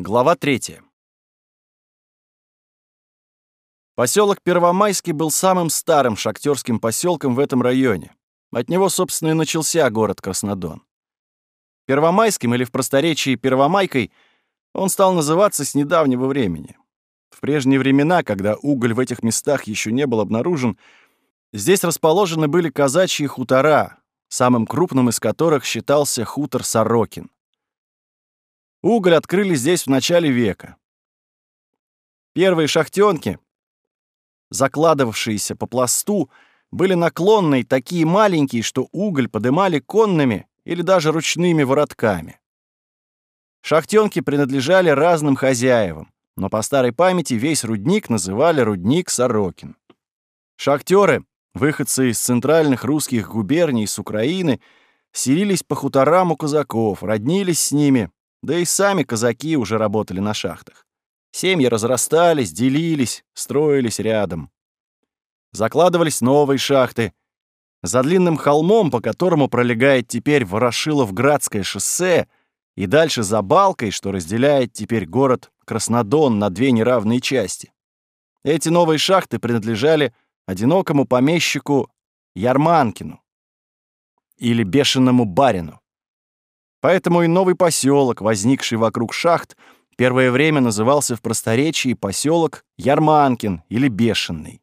Глава 3. Поселок Первомайский был самым старым шахтерским поселком в этом районе. От него, собственно, и начался город Краснодон. Первомайским или в просторечии Первомайкой он стал называться с недавнего времени. В прежние времена, когда уголь в этих местах еще не был обнаружен, здесь расположены были казачьи хутора, самым крупным из которых считался хутор Сорокин. Уголь открыли здесь в начале века. Первые шахтёнки, закладывавшиеся по пласту, были наклонные, такие маленькие, что уголь подымали конными или даже ручными воротками. Шахтёнки принадлежали разным хозяевам, но по старой памяти весь рудник называли рудник Сорокин. Шахтёры, выходцы из центральных русских губерний с Украины, селились по хуторам у казаков, роднились с ними, да и сами казаки уже работали на шахтах. Семьи разрастались, делились, строились рядом. Закладывались новые шахты. За длинным холмом, по которому пролегает теперь Ворошилов-Градское шоссе, и дальше за балкой, что разделяет теперь город Краснодон на две неравные части. Эти новые шахты принадлежали одинокому помещику Ярманкину или бешеному барину. Поэтому и новый поселок, возникший вокруг шахт, первое время назывался в просторечии поселок Ярманкин или Бешеный.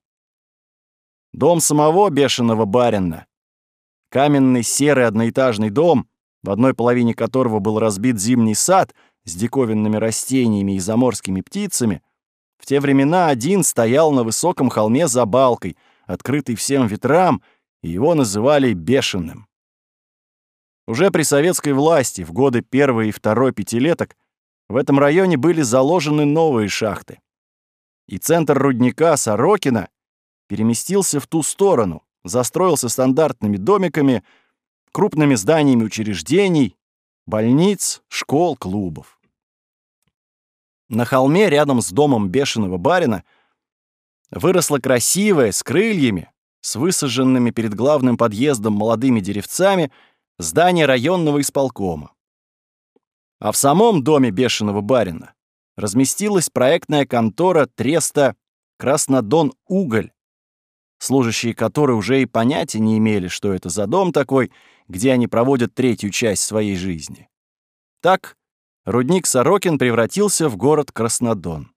Дом самого бешеного барина, каменный серый одноэтажный дом, в одной половине которого был разбит зимний сад с диковинными растениями и заморскими птицами, в те времена один стоял на высоком холме за балкой, открытый всем ветрам, и его называли Бешеным. Уже при советской власти в годы первой и второй пятилеток в этом районе были заложены новые шахты. И центр рудника Сорокина переместился в ту сторону, застроился стандартными домиками, крупными зданиями учреждений, больниц, школ, клубов. На холме рядом с домом бешеного барина выросла красивая, с крыльями, с высаженными перед главным подъездом молодыми деревцами — здание районного исполкома. А в самом доме бешеного барина разместилась проектная контора Треста «Краснодон Уголь», служащие которой уже и понятия не имели, что это за дом такой, где они проводят третью часть своей жизни. Так, рудник Сорокин превратился в город Краснодон.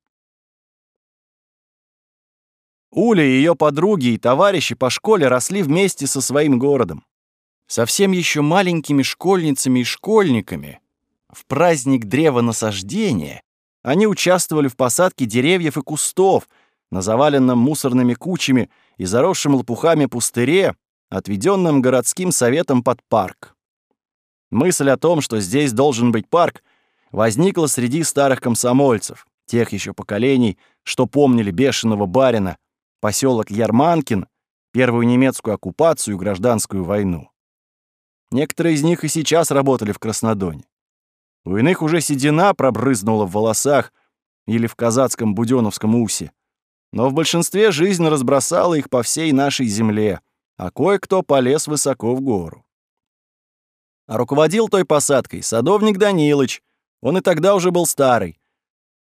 Уля и ее подруги и товарищи по школе росли вместе со своим городом совсем еще маленькими школьницами и школьниками, в праздник древонасаждения они участвовали в посадке деревьев и кустов на заваленном мусорными кучами и заросшем лопухами пустыре, отведенном городским советом под парк. Мысль о том, что здесь должен быть парк, возникла среди старых комсомольцев, тех еще поколений, что помнили бешеного барина, поселок Ярманкин, первую немецкую оккупацию и гражданскую войну. Некоторые из них и сейчас работали в Краснодоне. У иных уже седина пробрызнула в волосах или в казацком будённовском усе. Но в большинстве жизнь разбросала их по всей нашей земле, а кое-кто полез высоко в гору. А руководил той посадкой садовник Данилыч, он и тогда уже был старый.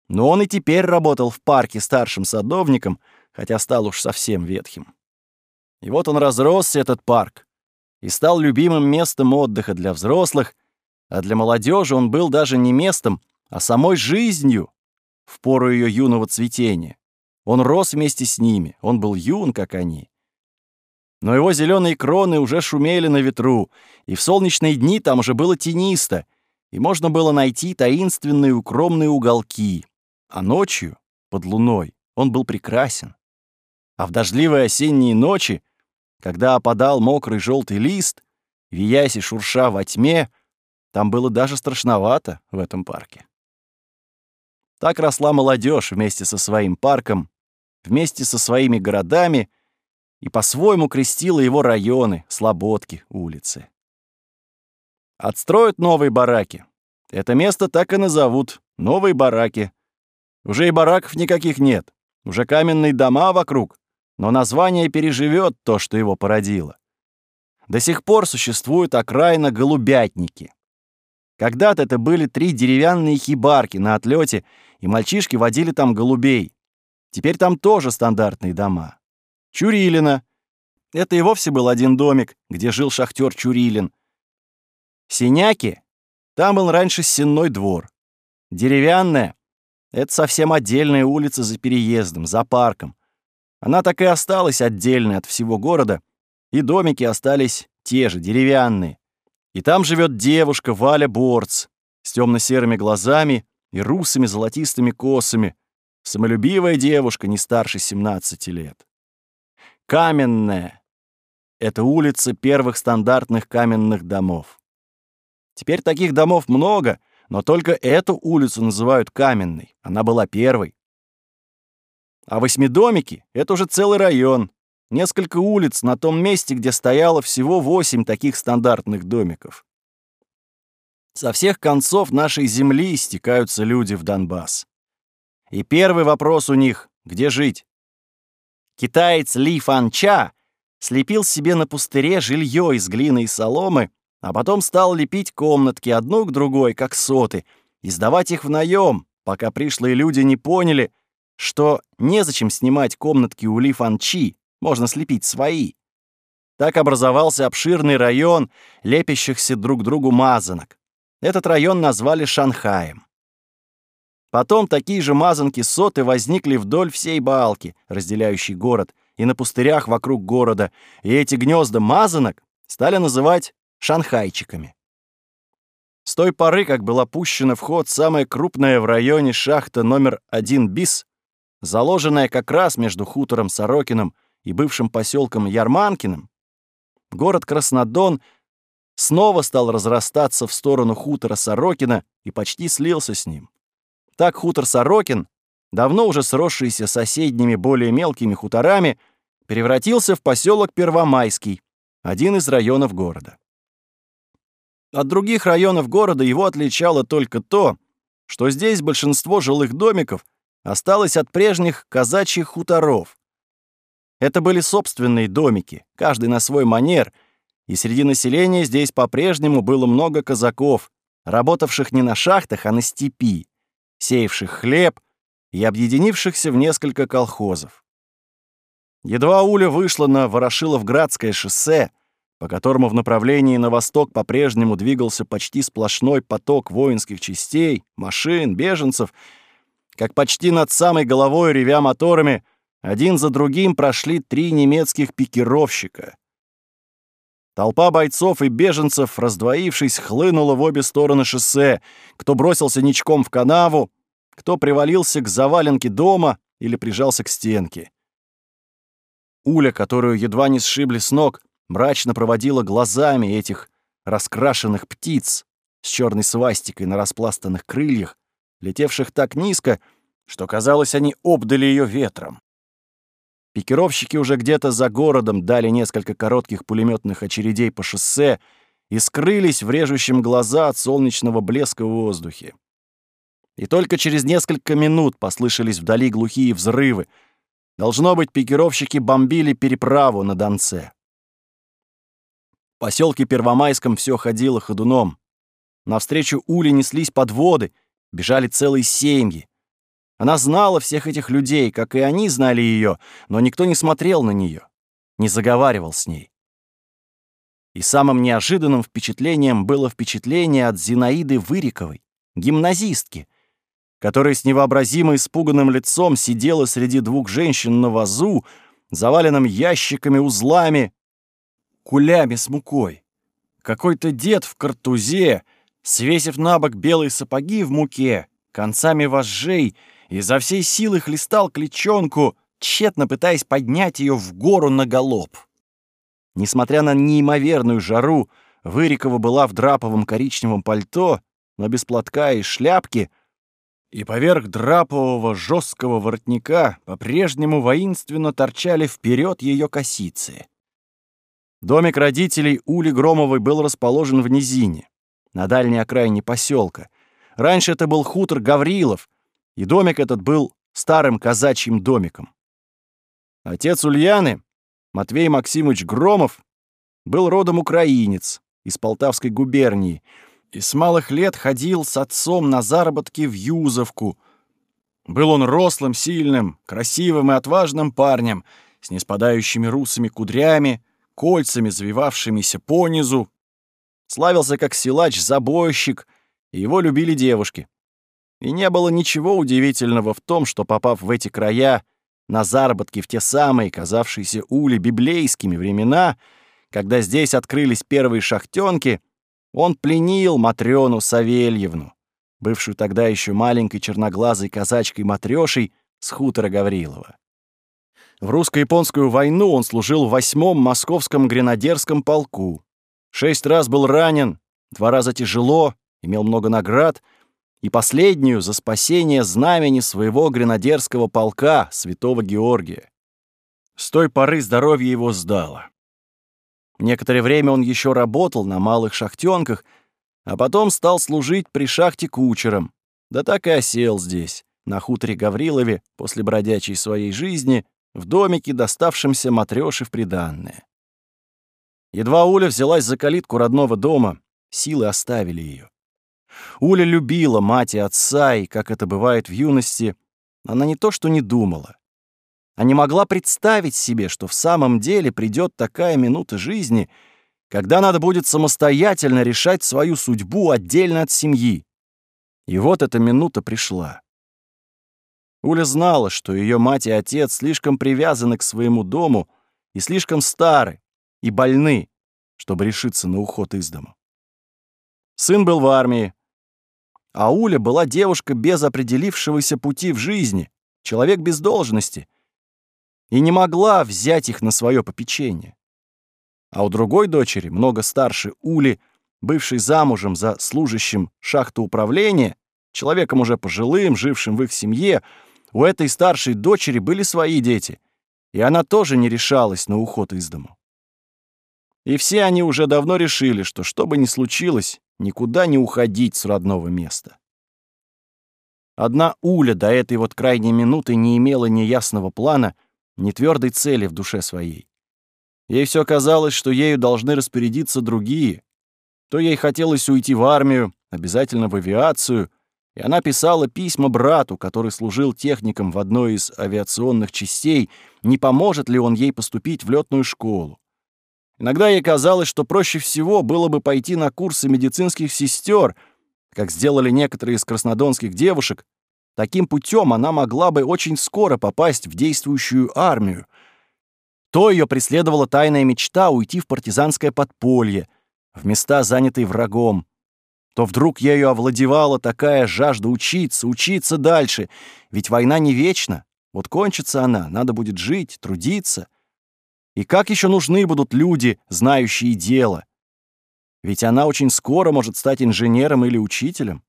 Но он и теперь работал в парке старшим садовником, хотя стал уж совсем ветхим. И вот он разросся, этот парк, и стал любимым местом отдыха для взрослых, а для молодежи он был даже не местом, а самой жизнью в пору ее юного цветения. Он рос вместе с ними, он был юн, как они. Но его зеленые кроны уже шумели на ветру, и в солнечные дни там уже было тенисто, и можно было найти таинственные укромные уголки. А ночью, под луной, он был прекрасен. А в дождливые осенние ночи когда опадал мокрый желтый лист, виясь и шурша во тьме, там было даже страшновато в этом парке. Так росла молодежь вместе со своим парком, вместе со своими городами и по-своему крестила его районы, слободки, улицы. Отстроят новые бараки. Это место так и назовут — новые бараки. Уже и бараков никаких нет, уже каменные дома вокруг, но название переживет то, что его породило. До сих пор существуют окраина голубятники. Когда-то это были три деревянные хибарки на отлете, и мальчишки водили там голубей. Теперь там тоже стандартные дома. Чурилина. Это и вовсе был один домик, где жил шахтер Чурилин. Синяки. Там был раньше сенной двор. Деревянная. Это совсем отдельная улица за переездом, за парком. Она так и осталась отдельной от всего города, и домики остались те же, деревянные. И там живет девушка Валя Борц с темно-серыми глазами и русыми золотистыми косами, самолюбивая девушка не старше 17 лет. Каменная — это улица первых стандартных каменных домов. Теперь таких домов много, но только эту улицу называют каменной. Она была первой. А восьмидомики — это уже целый район. Несколько улиц на том месте, где стояло всего восемь таких стандартных домиков. Со всех концов нашей земли стекаются люди в Донбасс. И первый вопрос у них — где жить? Китаец Ли Фан Ча слепил себе на пустыре жилье из глины и соломы, а потом стал лепить комнатки одну к другой, как соты, и сдавать их в наем, пока пришлые люди не поняли, что незачем снимать комнатки у Ли Фан Чи, можно слепить свои. Так образовался обширный район лепящихся друг другу мазанок. Этот район назвали Шанхаем. Потом такие же мазанки-соты возникли вдоль всей балки, разделяющей город, и на пустырях вокруг города, и эти гнезда мазанок стали называть шанхайчиками. С той поры, как была пущена в ход самая крупная в районе шахта номер 1 БИС, заложенная как раз между хутором Сорокиным и бывшим поселком Ярманкиным, город Краснодон снова стал разрастаться в сторону хутора Сорокина и почти слился с ним. Так хутор Сорокин, давно уже сросшийся соседними более мелкими хуторами, превратился в поселок Первомайский, один из районов города. От других районов города его отличало только то, что здесь большинство жилых домиков осталось от прежних казачьих хуторов. Это были собственные домики, каждый на свой манер, и среди населения здесь по-прежнему было много казаков, работавших не на шахтах, а на степи, сеявших хлеб и объединившихся в несколько колхозов. Едва Уля вышла на Ворошиловградское шоссе, по которому в направлении на восток по-прежнему двигался почти сплошной поток воинских частей, машин, беженцев, как почти над самой головой, ревя моторами, один за другим прошли три немецких пикировщика. Толпа бойцов и беженцев, раздвоившись, хлынула в обе стороны шоссе, кто бросился ничком в канаву, кто привалился к заваленке дома или прижался к стенке. Уля, которую едва не сшибли с ног, мрачно проводила глазами этих раскрашенных птиц с черной свастикой на распластанных крыльях, летевших так низко, что, казалось, они обдали ее ветром. Пикировщики уже где-то за городом дали несколько коротких пулеметных очередей по шоссе и скрылись в режущем глаза от солнечного блеска в воздухе. И только через несколько минут послышались вдали глухие взрывы. Должно быть, пикировщики бомбили переправу на Донце поселке Первомайском все ходило ходуном. Навстречу Уле неслись подводы, бежали целые семьи. Она знала всех этих людей, как и они знали ее, но никто не смотрел на нее, не заговаривал с ней. И самым неожиданным впечатлением было впечатление от Зинаиды Выриковой, гимназистки, которая с невообразимо испуганным лицом сидела среди двух женщин на вазу, заваленном ящиками, узлами, кулями с мукой. Какой-то дед в картузе, свесив на бок белые сапоги в муке, концами вожжей, изо всей силы хлестал кличонку, тщетно пытаясь поднять ее в гору на галоп. Несмотря на неимоверную жару, Вырикова была в драповом коричневом пальто, но без платка и шляпки, и поверх драпового жесткого воротника по-прежнему воинственно торчали вперед ее косицы. Домик родителей Ули Громовой был расположен в низине, на дальней окраине поселка. Раньше это был хутор Гаврилов, и домик этот был старым казачьим домиком. Отец Ульяны, Матвей Максимович Громов, был родом украинец из Полтавской губернии, и с малых лет ходил с отцом на заработки в Юзовку. Был он рослым, сильным, красивым и отважным парнем, с неспадающими русыми кудрями, кольцами, завивавшимися понизу. Славился как силач-забойщик, и его любили девушки. И не было ничего удивительного в том, что, попав в эти края, на заработки в те самые, казавшиеся Уле библейскими времена, когда здесь открылись первые шахтёнки, он пленил Матрёну Савельевну, бывшую тогда еще маленькой черноглазой казачкой Матрёшей с хутора Гаврилова. В русско-японскую войну он служил в восьмом московском гренадерском полку. Шесть раз был ранен, два раза тяжело, имел много наград, и последнюю за спасение знамени своего гренадерского полка святого Георгия. С той поры здоровье его сдало. Некоторое время он еще работал на малых шахтенках, а потом стал служить при шахте кучером. Да так и осел здесь, на хуторе Гаврилове, после бродячей своей жизни, в домике, доставшемся матрёше в приданное. Едва Уля взялась за калитку родного дома, силы оставили ее. Уля любила мать и отца, и, как это бывает в юности, она не то что не думала, а не могла представить себе, что в самом деле придет такая минута жизни, когда надо будет самостоятельно решать свою судьбу отдельно от семьи. И вот эта минута пришла. Уля знала, что ее мать и отец слишком привязаны к своему дому и слишком стары и больны, чтобы решиться на уход из дома. Сын был в армии, а Уля была девушка без определившегося пути в жизни, человек без должности — и не могла взять их на свое попечение. А у другой дочери, много старше Ули, бывшей замужем за служащим шахты управления, человеком уже пожилым, жившим в их семье, у этой старшей дочери были свои дети, и она тоже не решалась на уход из дому. И все они уже давно решили, что что бы ни случилось, никуда не уходить с родного места. Одна Уля до этой вот крайней минуты не имела неясного плана — ни твердой цели в душе своей. Ей все казалось, что ею должны распорядиться другие. То ей хотелось уйти в армию, обязательно в авиацию, и она писала письма брату, который служил техником в одной из авиационных частей, не поможет ли он ей поступить в летную школу. Иногда ей казалось, что проще всего было бы пойти на курсы медицинских сестер, как сделали некоторые из краснодонских девушек, Таким путем она могла бы очень скоро попасть в действующую армию. То ее преследовала тайная мечта уйти в партизанское подполье, в места, занятые врагом. То вдруг ею овладевала такая жажда учиться, учиться дальше. Ведь война не вечна. Вот кончится она, надо будет жить, трудиться. И как еще нужны будут люди, знающие дело? Ведь она очень скоро может стать инженером или учителем.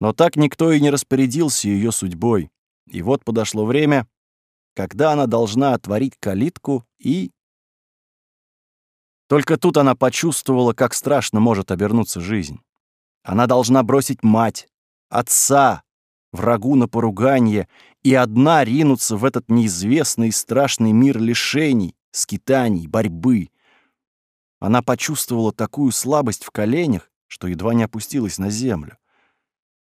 Но так никто и не распорядился ее судьбой. И вот подошло время, когда она должна отворить калитку и... Только тут она почувствовала, как страшно может обернуться жизнь. Она должна бросить мать, отца, врагу на поруганье и одна ринуться в этот неизвестный и страшный мир лишений, скитаний, борьбы. Она почувствовала такую слабость в коленях, что едва не опустилась на землю.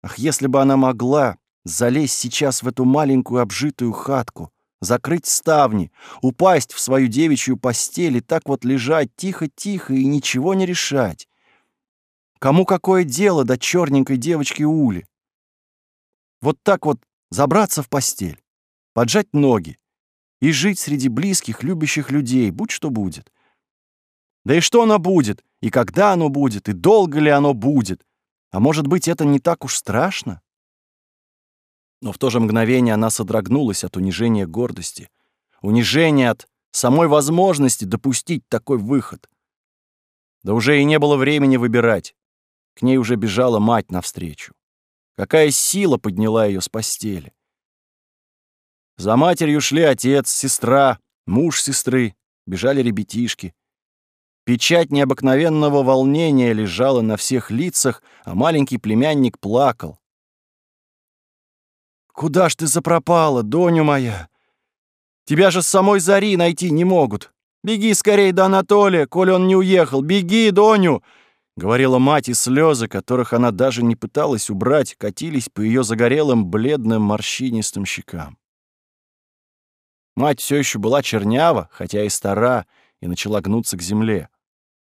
Ах, если бы она могла залезть сейчас в эту маленькую обжитую хатку, закрыть ставни, упасть в свою девичью постель и так вот лежать тихо-тихо и ничего не решать. Кому какое дело до черненькой девочки Ули? Вот так вот забраться в постель, поджать ноги и жить среди близких, любящих людей, будь что будет. Да и что оно будет, и когда оно будет, и долго ли оно будет, а может быть, это не так уж страшно? Но в то же мгновение она содрогнулась от унижения гордости, унижения от самой возможности допустить такой выход. Да уже и не было времени выбирать. К ней уже бежала мать навстречу. Какая сила подняла ее с постели. За матерью шли отец, сестра, муж сестры, бежали ребятишки. Печать необыкновенного волнения лежала на всех лицах, а маленький племянник плакал. «Куда ж ты запропала, Доню моя? Тебя же с самой зари найти не могут. Беги скорей до Анатолия, коль он не уехал. Беги, Доню! — говорила мать, и слезы, которых она даже не пыталась убрать, катились по ее загорелым, бледным, морщинистым щекам. Мать все еще была чернява, хотя и стара, и начала гнуться к земле.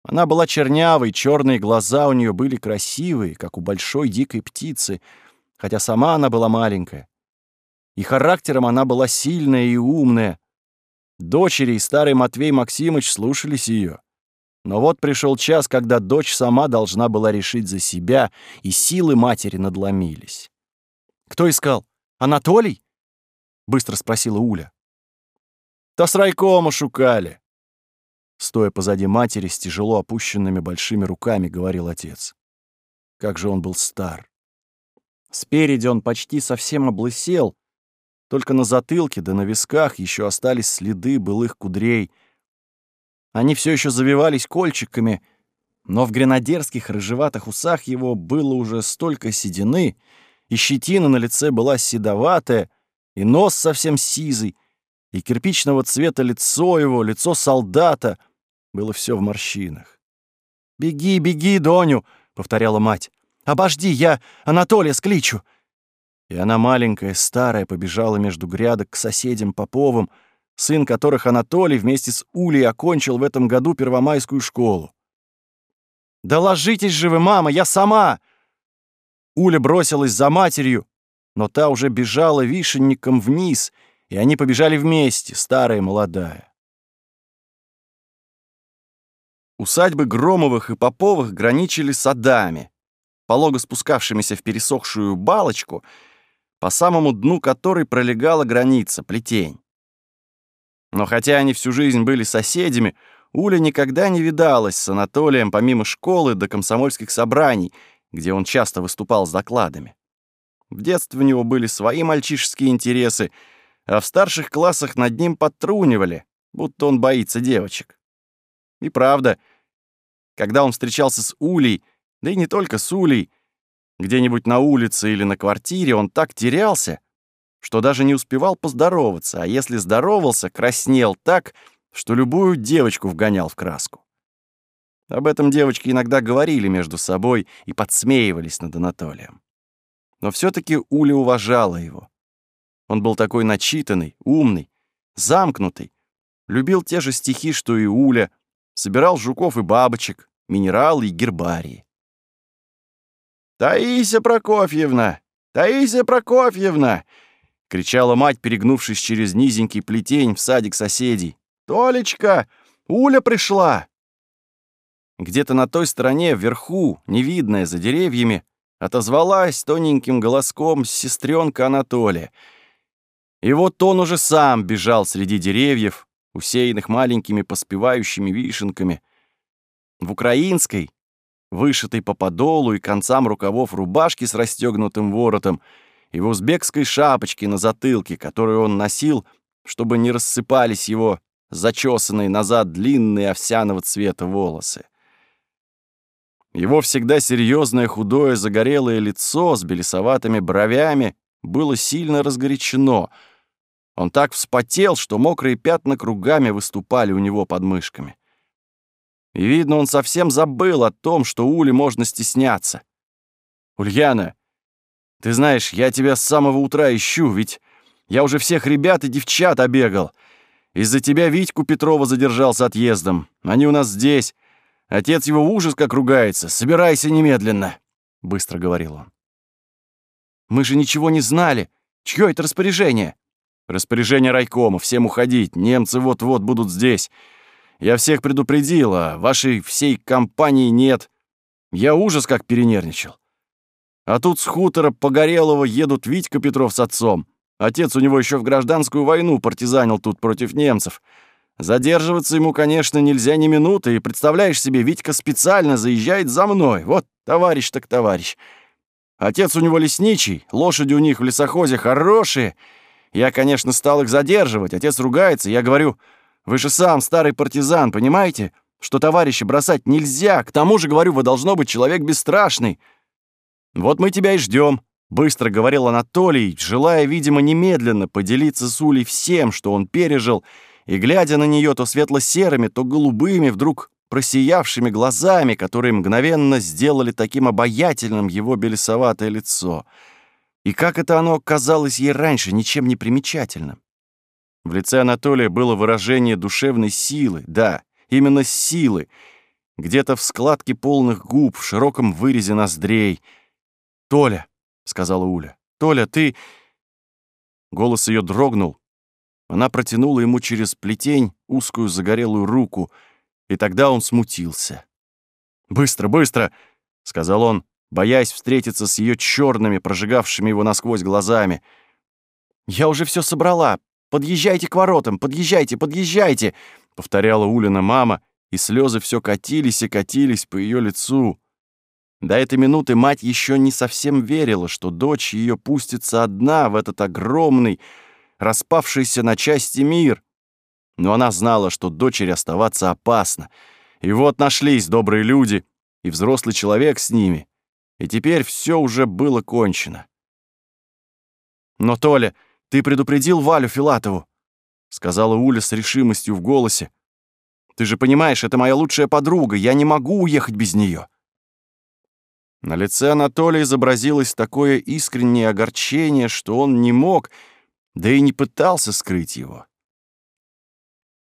Она была чернявой, черные глаза у нее были красивые, как у большой дикой птицы, хотя сама она была маленькая. И характером она была сильная и умная. Дочери и старый Матвей Максимыч слушались ее. Но вот пришел час, когда дочь сама должна была решить за себя, и силы матери надломились. «Кто искал? Анатолий?» — быстро спросила Уля. «Та с райкома шукали!» Стоя позади матери с тяжело опущенными большими руками, говорил отец. Как же он был стар. Спереди он почти совсем облысел, только на затылке да на висках еще остались следы былых кудрей — они все еще завивались кольчиками, но в гренадерских рыжеватых усах его было уже столько седины, и щетина на лице была седоватая, и нос совсем сизый, и кирпичного цвета лицо его, лицо солдата, было все в морщинах. «Беги, беги, Доню!» — повторяла мать. «Обожди, я Анатолия скличу!» И она маленькая, старая, побежала между грядок к соседям Поповым, сын которых Анатолий вместе с Улей окончил в этом году первомайскую школу. «Да ложитесь же вы, мама, я сама!» Уля бросилась за матерью, но та уже бежала вишенником вниз, и они побежали вместе, старая и молодая. Усадьбы Громовых и Поповых граничили садами, полого спускавшимися в пересохшую балочку, по самому дну которой пролегала граница, плетень. Но хотя они всю жизнь были соседями, Уля никогда не видалась с Анатолием помимо школы до комсомольских собраний, где он часто выступал с докладами. В детстве у него были свои мальчишеские интересы, а в старших классах над ним подтрунивали, будто он боится девочек. И правда, когда он встречался с Улей, да и не только с Улей, где-нибудь на улице или на квартире, он так терялся, что даже не успевал поздороваться, а если здоровался, краснел так, что любую девочку вгонял в краску. Об этом девочки иногда говорили между собой и подсмеивались над Анатолием. Но все таки Уля уважала его. Он был такой начитанный, умный, замкнутый, любил те же стихи, что и Уля, собирал жуков и бабочек, минералы и гербарии. «Таисия Прокофьевна! Таисия Прокофьевна!» — кричала мать, перегнувшись через низенький плетень в садик соседей. «Толечка! Уля пришла!» Где-то на той стороне, вверху, невидная за деревьями, отозвалась тоненьким голоском сестренка Анатолия. И вот он уже сам бежал среди деревьев, усеянных маленькими поспевающими вишенками. В украинской, вышитой по подолу и концам рукавов рубашки с расстегнутым воротом, и в узбекской шапочке на затылке, которую он носил, чтобы не рассыпались его зачесанные назад длинные овсяного цвета волосы. Его всегда серьезное худое загорелое лицо с белесоватыми бровями было сильно разгорячено. Он так вспотел, что мокрые пятна кругами выступали у него под мышками. И, видно, он совсем забыл о том, что Уле можно стесняться. «Ульяна, ты знаешь, я тебя с самого утра ищу, ведь я уже всех ребят и девчат обегал. Из-за тебя Витьку Петрова задержал с отъездом. Они у нас здесь. Отец его ужас как ругается. Собирайся немедленно», — быстро говорил он. «Мы же ничего не знали. Чье это распоряжение?» «Распоряжение райкома. Всем уходить. Немцы вот-вот будут здесь. Я всех предупредил, а вашей всей компании нет. Я ужас как перенервничал. А тут с хутора Погорелого едут Витька Петров с отцом. Отец у него еще в гражданскую войну партизанил тут против немцев. Задерживаться ему, конечно, нельзя ни минуты, и представляешь себе, Витька специально заезжает за мной. Вот товарищ так товарищ. Отец у него лесничий, лошади у них в лесохозе хорошие. Я, конечно, стал их задерживать, отец ругается, я говорю, вы же сам старый партизан, понимаете, что товарища бросать нельзя, к тому же, говорю, вы должно быть человек бесстрашный. «Вот мы тебя и ждем», — быстро говорил Анатолий, желая, видимо, немедленно поделиться с Улей всем, что он пережил, и, глядя на нее то светло-серыми, то голубыми, вдруг просиявшими глазами, которые мгновенно сделали таким обаятельным его белесоватое лицо. И как это оно казалось ей раньше ничем не примечательным. В лице Анатолия было выражение душевной силы, да, именно силы, где-то в складке полных губ, в широком вырезе ноздрей. «Толя», — сказала Уля, — «Толя, ты...» Голос ее дрогнул. Она протянула ему через плетень узкую загорелую руку, и тогда он смутился. «Быстро, быстро!» — сказал он, боясь встретиться с ее черными, прожигавшими его насквозь глазами. «Я уже все собрала. Подъезжайте к воротам, подъезжайте, подъезжайте!» — повторяла Улина мама, и слезы все катились и катились по ее лицу. До этой минуты мать еще не совсем верила, что дочь ее пустится одна в этот огромный, распавшийся на части мир. Но она знала, что дочери оставаться опасно. И вот нашлись добрые люди и взрослый человек с ними. И теперь все уже было кончено. «Но, Толя, ты предупредил Валю Филатову», — сказала Уля с решимостью в голосе. «Ты же понимаешь, это моя лучшая подруга, я не могу уехать без нее. На лице Анатолия изобразилось такое искреннее огорчение, что он не мог, да и не пытался скрыть его.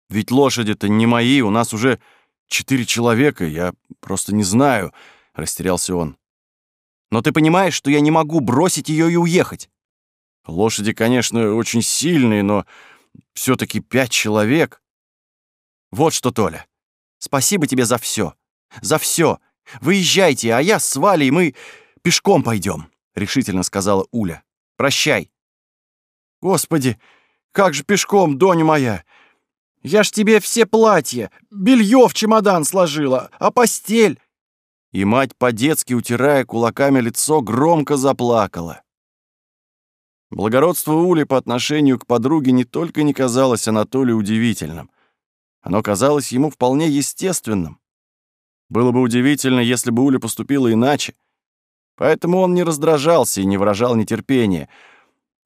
«Ведь лошади-то не мои, у нас уже четыре человека, я просто не знаю», — растерялся он. «Но ты понимаешь, что я не могу бросить ее и уехать?» «Лошади, конечно, очень сильные, но все таки пять человек». «Вот что, Толя, спасибо тебе за все, за все. Выезжайте, а я с Валей, мы пешком пойдем, решительно сказала Уля. Прощай. Господи, как же пешком, Доня моя? Я ж тебе все платья, белье в чемодан сложила, а постель... И мать, по-детски утирая кулаками лицо, громко заплакала. Благородство Ули по отношению к подруге не только не казалось Анатолию удивительным, оно казалось ему вполне естественным. Было бы удивительно, если бы Уля поступила иначе. Поэтому он не раздражался и не выражал нетерпения.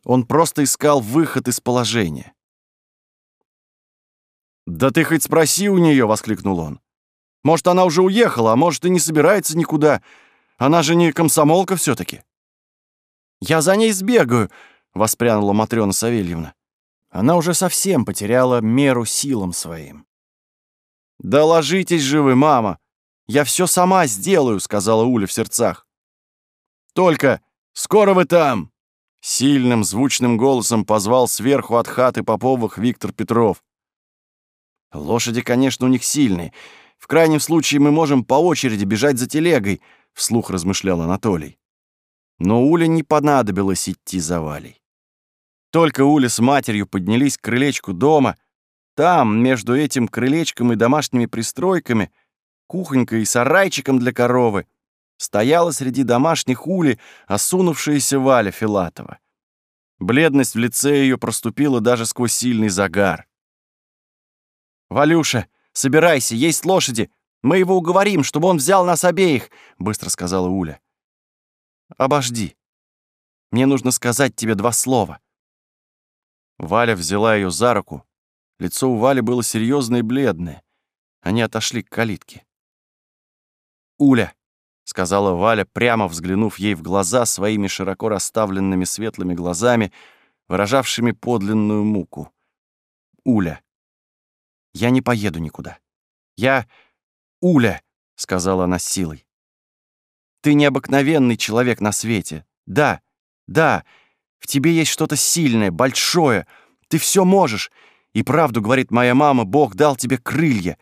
Он просто искал выход из положения. «Да ты хоть спроси у нее, воскликнул он. «Может, она уже уехала, а может, и не собирается никуда. Она же не комсомолка все таки «Я за ней сбегаю», — воспрянула Матрёна Савельевна. Она уже совсем потеряла меру силам своим. «Да ложитесь же вы, мама!» Я все сама сделаю», — сказала Уля в сердцах. «Только скоро вы там!» Сильным звучным голосом позвал сверху от хаты Поповых Виктор Петров. «Лошади, конечно, у них сильные. В крайнем случае мы можем по очереди бежать за телегой», — вслух размышлял Анатолий. Но Уле не понадобилось идти за Валей. Только Уля с матерью поднялись к крылечку дома. Там, между этим крылечком и домашними пристройками, кухонькой и сарайчиком для коровы, стояла среди домашних ули осунувшаяся Валя Филатова. Бледность в лице ее проступила даже сквозь сильный загар. «Валюша, собирайся, есть лошади. Мы его уговорим, чтобы он взял нас обеих», — быстро сказала Уля. «Обожди. Мне нужно сказать тебе два слова». Валя взяла ее за руку. Лицо у Вали было серьезное и бледное. Они отошли к калитке. Уля», — сказала Валя, прямо взглянув ей в глаза своими широко расставленными светлыми глазами, выражавшими подлинную муку. «Уля, я не поеду никуда. Я... Уля», — сказала она силой. «Ты необыкновенный человек на свете. Да, да, в тебе есть что-то сильное, большое. Ты все можешь. И правду, говорит моя мама, Бог дал тебе крылья.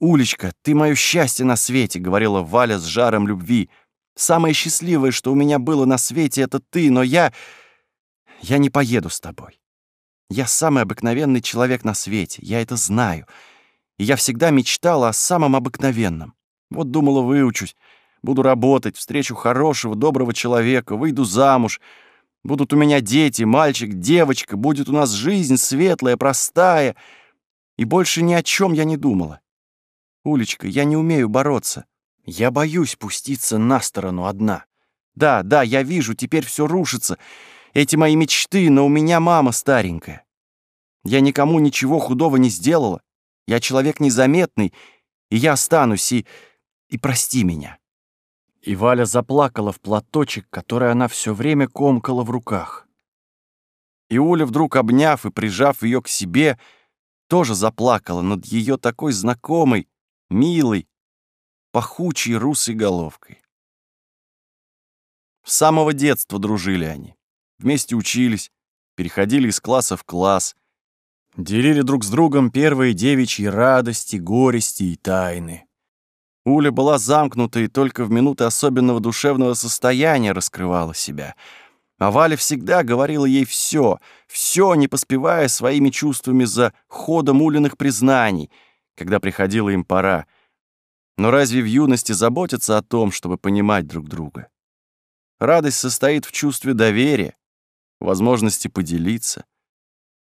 «Улечка, ты мое счастье на свете», — говорила Валя с жаром любви. «Самое счастливое, что у меня было на свете, это ты, но я... Я не поеду с тобой. Я самый обыкновенный человек на свете, я это знаю. И я всегда мечтала о самом обыкновенном. Вот думала, выучусь, буду работать, встречу хорошего, доброго человека, выйду замуж, будут у меня дети, мальчик, девочка, будет у нас жизнь светлая, простая. И больше ни о чем я не думала. Улечка, я не умею бороться. Я боюсь пуститься на сторону одна. Да, да, я вижу, теперь все рушится. Эти мои мечты, но у меня мама старенькая. Я никому ничего худого не сделала. Я человек незаметный, и я останусь, и... и прости меня». И Валя заплакала в платочек, который она все время комкала в руках. И Уля, вдруг обняв и прижав ее к себе, тоже заплакала над ее такой знакомой, милой, пахучей русой головкой. С самого детства дружили они. Вместе учились, переходили из класса в класс, делили друг с другом первые девичьи радости, горести и тайны. Уля была замкнута и только в минуты особенного душевного состояния раскрывала себя. А Валя всегда говорила ей все, все, не поспевая своими чувствами за ходом Улиных признаний, когда приходила им пора. Но разве в юности заботятся о том, чтобы понимать друг друга? Радость состоит в чувстве доверия, возможности поделиться.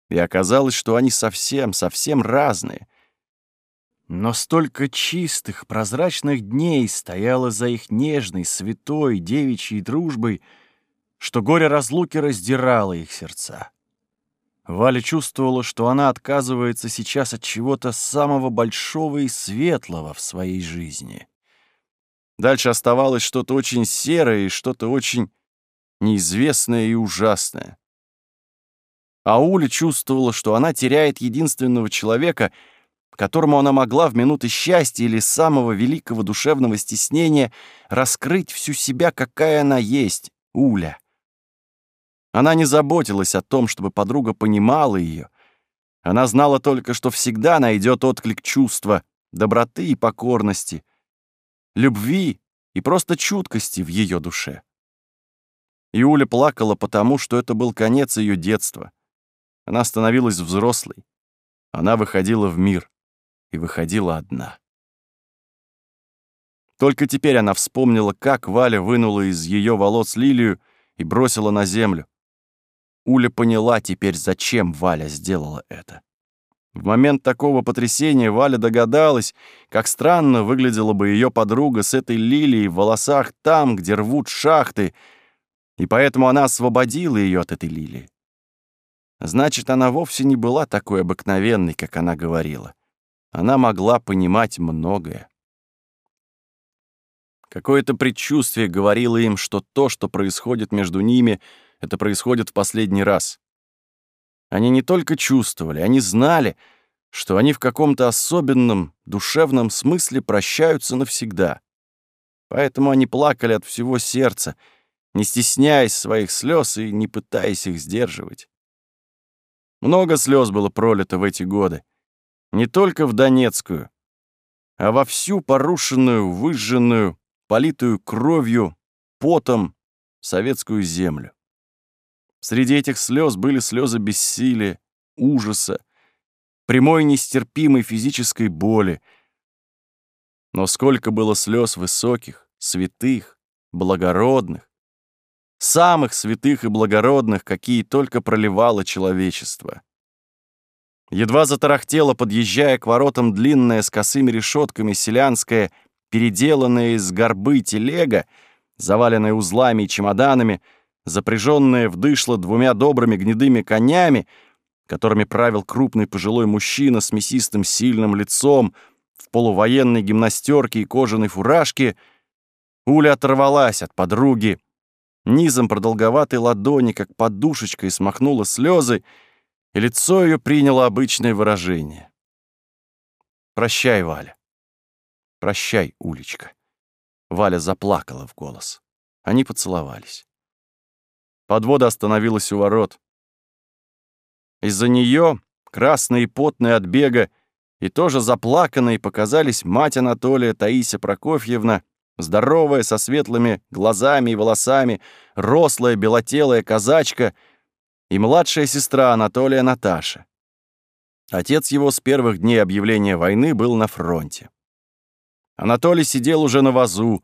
И оказалось, что они совсем, совсем разные. Но столько чистых, прозрачных дней стояло за их нежной, святой, девичьей дружбой, что горе разлуки раздирало их сердца. Валя чувствовала, что она отказывается сейчас от чего-то самого большого и светлого в своей жизни. Дальше оставалось что-то очень серое и что-то очень неизвестное и ужасное. А Уля чувствовала, что она теряет единственного человека, которому она могла в минуты счастья или самого великого душевного стеснения раскрыть всю себя, какая она есть, Уля. Она не заботилась о том, чтобы подруга понимала ее. Она знала только, что всегда найдет отклик чувства, доброты и покорности, любви и просто чуткости в ее душе. Иуля плакала потому, что это был конец ее детства. Она становилась взрослой. Она выходила в мир. И выходила одна. Только теперь она вспомнила, как Валя вынула из ее волос лилию и бросила на землю. Уля поняла теперь, зачем Валя сделала это. В момент такого потрясения Валя догадалась, как странно выглядела бы ее подруга с этой лилией в волосах там, где рвут шахты, и поэтому она освободила ее от этой лилии. Значит, она вовсе не была такой обыкновенной, как она говорила. Она могла понимать многое. Какое-то предчувствие говорило им, что то, что происходит между ними, это происходит в последний раз. Они не только чувствовали, они знали, что они в каком-то особенном душевном смысле прощаются навсегда. Поэтому они плакали от всего сердца, не стесняясь своих слез и не пытаясь их сдерживать. Много слез было пролито в эти годы. Не только в Донецкую, а во всю порушенную, выжженную, политую кровью, потом советскую землю. Среди этих слез были слезы бессилия, ужаса, прямой нестерпимой физической боли. Но сколько было слез высоких, святых, благородных, самых святых и благородных, какие только проливало человечество. Едва затарахтела, подъезжая к воротам длинная с косыми решетками селянская, переделанная из горбы телега, заваленная узлами и чемоданами, запряженная в дышло двумя добрыми гнедыми конями, которыми правил крупный пожилой мужчина с мясистым сильным лицом, в полувоенной гимнастерке и кожаной фуражке, Уля оторвалась от подруги, низом продолговатой ладони, как подушечкой, смахнула слезы, и лицо ее приняло обычное выражение. «Прощай, Валя. Прощай, Улечка». Валя заплакала в голос. Они поцеловались. Подвода остановилась у ворот. Из-за нее, красные и потные от бега, и тоже заплаканные, показались мать Анатолия Таисия Прокофьевна, здоровая, со светлыми глазами и волосами, рослая, белотелая казачка и младшая сестра Анатолия Наташа. Отец его с первых дней объявления войны был на фронте. Анатолий сидел уже на вазу,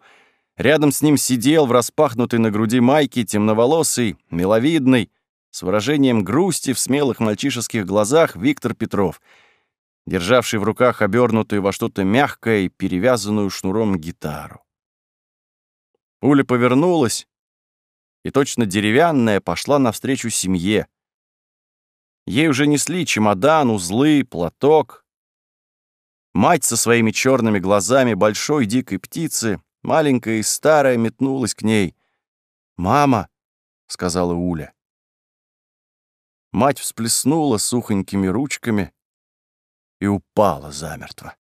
Рядом с ним сидел в распахнутой на груди майке темноволосый, миловидный, с выражением грусти в смелых мальчишеских глазах Виктор Петров, державший в руках обернутую во что-то мягкое и перевязанную шнуром гитару. Уля повернулась и точно деревянная пошла навстречу семье. Ей уже несли чемодан, узлы, платок. Мать со своими черными глазами большой дикой птицы, маленькая и старая, метнулась к ней. «Мама!» — сказала Уля. Мать всплеснула сухонькими ручками и упала замертво.